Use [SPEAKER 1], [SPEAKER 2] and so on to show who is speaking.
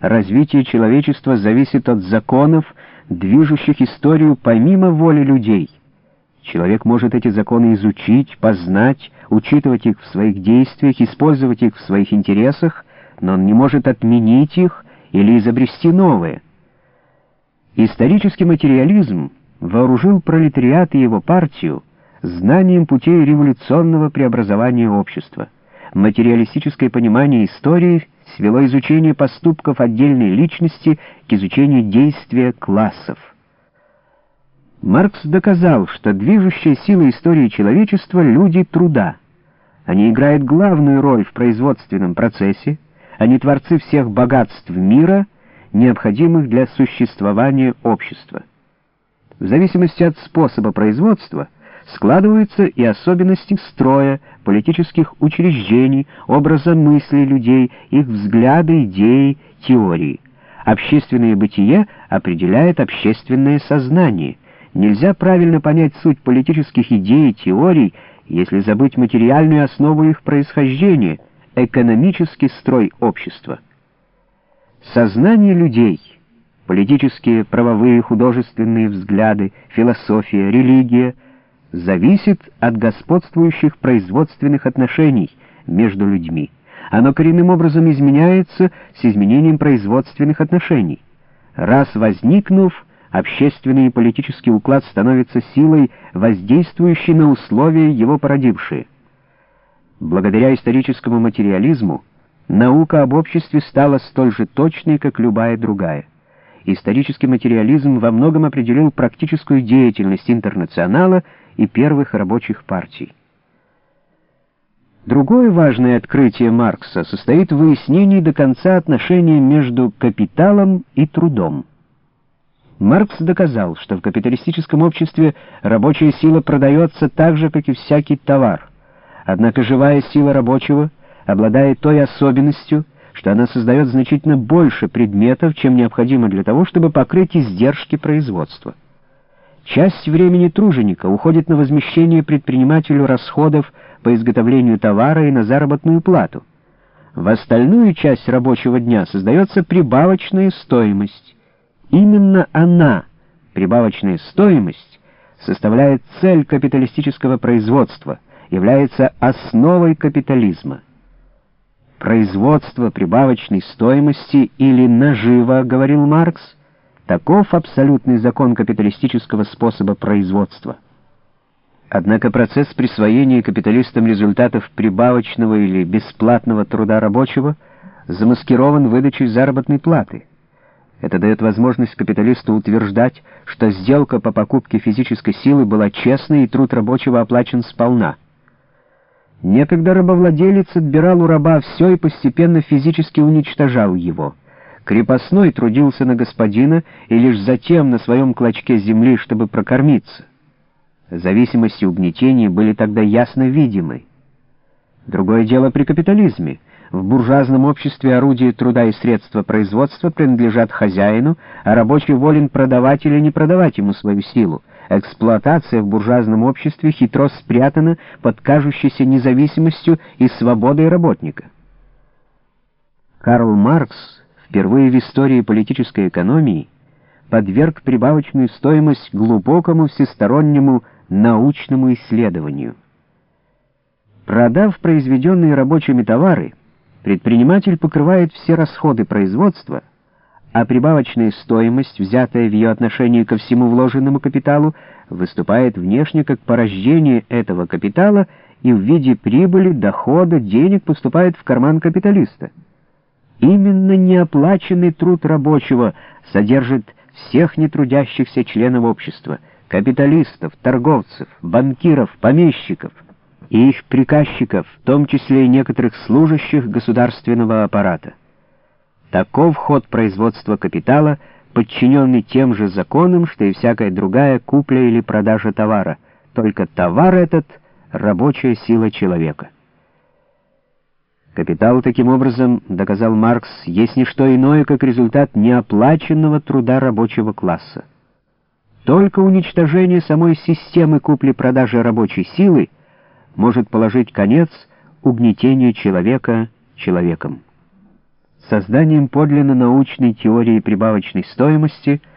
[SPEAKER 1] развитие человечества зависит от законов, движущих историю помимо воли людей. Человек может эти законы изучить, познать, учитывать их в своих действиях, использовать их в своих интересах, но он не может отменить их или изобрести новые. Исторический материализм вооружил пролетариат и его партию знанием путей революционного преобразования общества. Материалистическое понимание истории свело изучение поступков отдельной личности к изучению действия классов. Маркс доказал, что движущая сила истории человечества — люди труда. Они играют главную роль в производственном процессе, они творцы всех богатств мира, необходимых для существования общества. В зависимости от способа производства складываются и особенности строя, политических учреждений, образа мысли людей, их взгляды, идеи, теории. Общественное бытие определяет общественное сознание. Нельзя правильно понять суть политических идей и теорий, если забыть материальную основу их происхождения — экономический строй общества. Сознание людей, политические, правовые, художественные взгляды, философия, религия зависит от господствующих производственных отношений между людьми. Оно коренным образом изменяется с изменением производственных отношений. Раз возникнув, общественный и политический уклад становится силой, воздействующей на условия, его породившие. Благодаря историческому материализму наука об обществе стала столь же точной, как любая другая. Исторический материализм во многом определил практическую деятельность интернационала и первых рабочих партий. Другое важное открытие Маркса состоит в выяснении до конца отношения между капиталом и трудом. Маркс доказал, что в капиталистическом обществе рабочая сила продается так же, как и всякий товар. Однако живая сила рабочего обладает той особенностью, что она создает значительно больше предметов, чем необходимо для того, чтобы покрыть издержки производства. Часть времени труженика уходит на возмещение предпринимателю расходов по изготовлению товара и на заработную плату. В остальную часть рабочего дня создается прибавочная стоимость. Именно она, прибавочная стоимость, составляет цель капиталистического производства — является основой капитализма. Производство прибавочной стоимости или нажива, говорил Маркс, таков абсолютный закон капиталистического способа производства. Однако процесс присвоения капиталистам результатов прибавочного или бесплатного труда рабочего замаскирован выдачей заработной платы. Это дает возможность капиталисту утверждать, что сделка по покупке физической силы была честной и труд рабочего оплачен сполна. Некогда рабовладелец отбирал у раба все и постепенно физически уничтожал его. Крепостной трудился на господина и лишь затем на своем клочке земли, чтобы прокормиться. Зависимости угнетения были тогда ясно видимы. Другое дело при капитализме. В буржуазном обществе орудия труда и средства производства принадлежат хозяину, а рабочий волен продавать или не продавать ему свою силу. Эксплуатация в буржуазном обществе хитро спрятана под кажущейся независимостью и свободой работника. Карл Маркс впервые в истории политической экономии подверг прибавочную стоимость глубокому всестороннему научному исследованию. Продав произведенные рабочими товары, предприниматель покрывает все расходы производства, а прибавочная стоимость, взятая в ее отношении ко всему вложенному капиталу, выступает внешне как порождение этого капитала и в виде прибыли, дохода, денег поступает в карман капиталиста. Именно неоплаченный труд рабочего содержит всех нетрудящихся членов общества, капиталистов, торговцев, банкиров, помещиков и их приказчиков, в том числе и некоторых служащих государственного аппарата. Таков ход производства капитала, подчиненный тем же законам, что и всякая другая купля или продажа товара, только товар этот — рабочая сила человека. Капитал, таким образом, доказал Маркс, есть не что иное, как результат неоплаченного труда рабочего класса. Только уничтожение самой системы купли-продажи рабочей силы может положить конец угнетению человека человеком. созданием подлинно научной теории прибавочной стоимости –